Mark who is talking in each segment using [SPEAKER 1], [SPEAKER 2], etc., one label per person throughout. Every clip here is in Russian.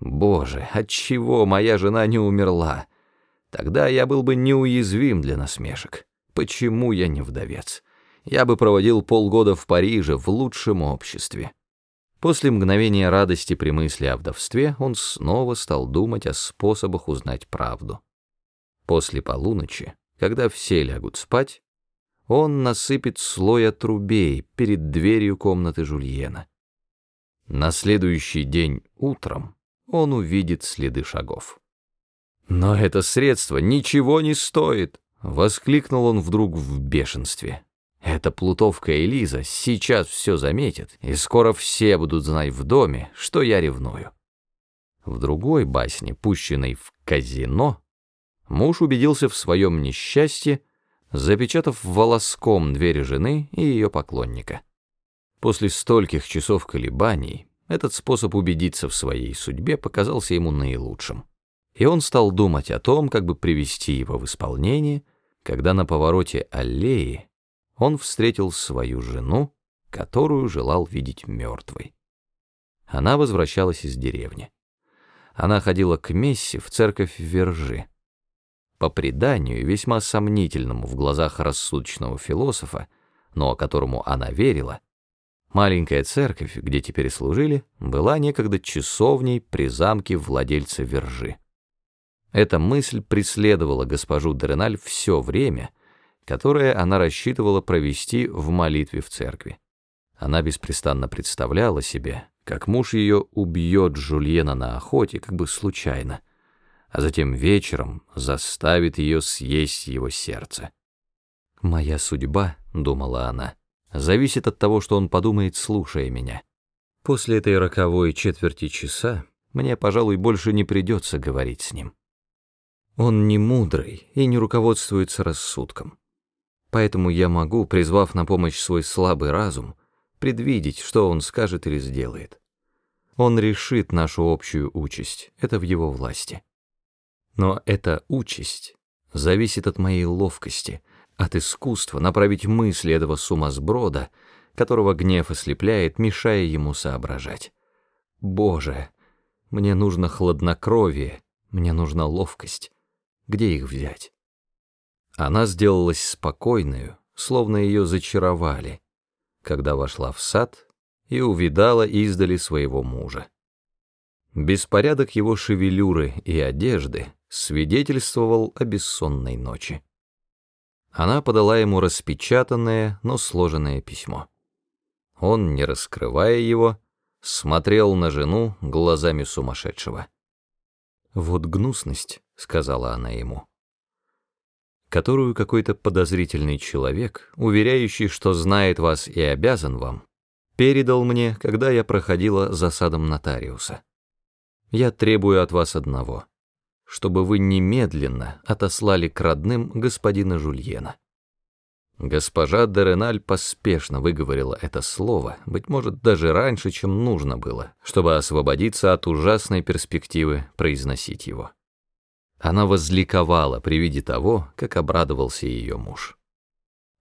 [SPEAKER 1] Боже, отчего моя жена не умерла? Тогда я был бы неуязвим для насмешек. Почему я не вдовец? Я бы проводил полгода в Париже в лучшем обществе. После мгновения радости при мысли о вдовстве он снова стал думать о способах узнать правду. После полуночи, когда все лягут спать, он насыпет слой отрубей перед дверью комнаты Жульена. На следующий день утром он увидит следы шагов. «Но это средство ничего не стоит!» — воскликнул он вдруг в бешенстве. «Эта плутовка Элиза сейчас все заметит, и скоро все будут знать в доме, что я ревную». В другой басне, пущенной в казино, муж убедился в своем несчастье, запечатав волоском дверь жены и ее поклонника. После стольких часов колебаний этот способ убедиться в своей судьбе показался ему наилучшим. И он стал думать о том, как бы привести его в исполнение, когда на повороте аллеи он встретил свою жену, которую желал видеть мертвой. Она возвращалась из деревни. Она ходила к мессе в церковь Вержи. По преданию, весьма сомнительному в глазах рассудочного философа, но которому она верила, Маленькая церковь, где теперь служили, была некогда часовней при замке владельца Вержи. Эта мысль преследовала госпожу Дереналь все время, которое она рассчитывала провести в молитве в церкви. Она беспрестанно представляла себе, как муж ее убьет Жульена на охоте, как бы случайно, а затем вечером заставит ее съесть его сердце. «Моя судьба», — думала она, — зависит от того, что он подумает, слушая меня. После этой роковой четверти часа мне, пожалуй, больше не придется говорить с ним. Он не мудрый и не руководствуется рассудком. Поэтому я могу, призвав на помощь свой слабый разум, предвидеть, что он скажет или сделает. Он решит нашу общую участь, это в его власти. Но эта участь зависит от моей ловкости — от искусства направить мысли этого сумасброда, которого гнев ослепляет, мешая ему соображать. Боже, мне нужно хладнокровие, мне нужна ловкость. Где их взять? Она сделалась спокойную, словно ее зачаровали, когда вошла в сад и увидала издали своего мужа. Беспорядок его шевелюры и одежды свидетельствовал о бессонной ночи. Она подала ему распечатанное, но сложенное письмо. Он, не раскрывая его, смотрел на жену глазами сумасшедшего. «Вот гнусность», — сказала она ему, «которую какой-то подозрительный человек, уверяющий, что знает вас и обязан вам, передал мне, когда я проходила за садом нотариуса. Я требую от вас одного — чтобы вы немедленно отослали к родным господина Жульена. Госпожа Дереналь поспешно выговорила это слово, быть может, даже раньше, чем нужно было, чтобы освободиться от ужасной перспективы произносить его. Она возликовала при виде того, как обрадовался ее муж.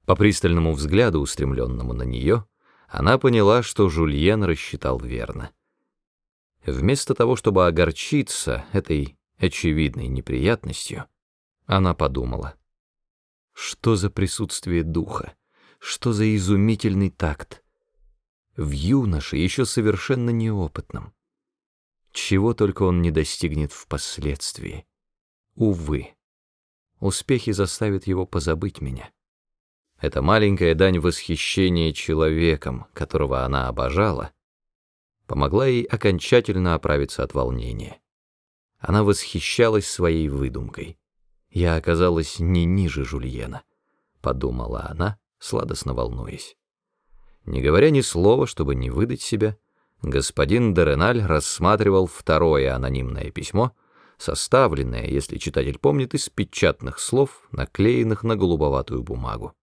[SPEAKER 1] По пристальному взгляду, устремленному на нее, она поняла, что Жульен рассчитал верно. Вместо того, чтобы огорчиться этой очевидной неприятностью, она подумала. Что за присутствие духа? Что за изумительный такт? В юноше, еще совершенно неопытном. Чего только он не достигнет впоследствии. Увы, успехи заставят его позабыть меня. Эта маленькая дань восхищения человеком, которого она обожала, помогла ей окончательно оправиться от волнения. Она восхищалась своей выдумкой. Я оказалась не ниже Жульена, подумала она, сладостно волнуясь. Не говоря ни слова, чтобы не выдать себя, господин Дереналь рассматривал второе анонимное письмо, составленное, если читатель помнит, из печатных слов, наклеенных на голубоватую бумагу.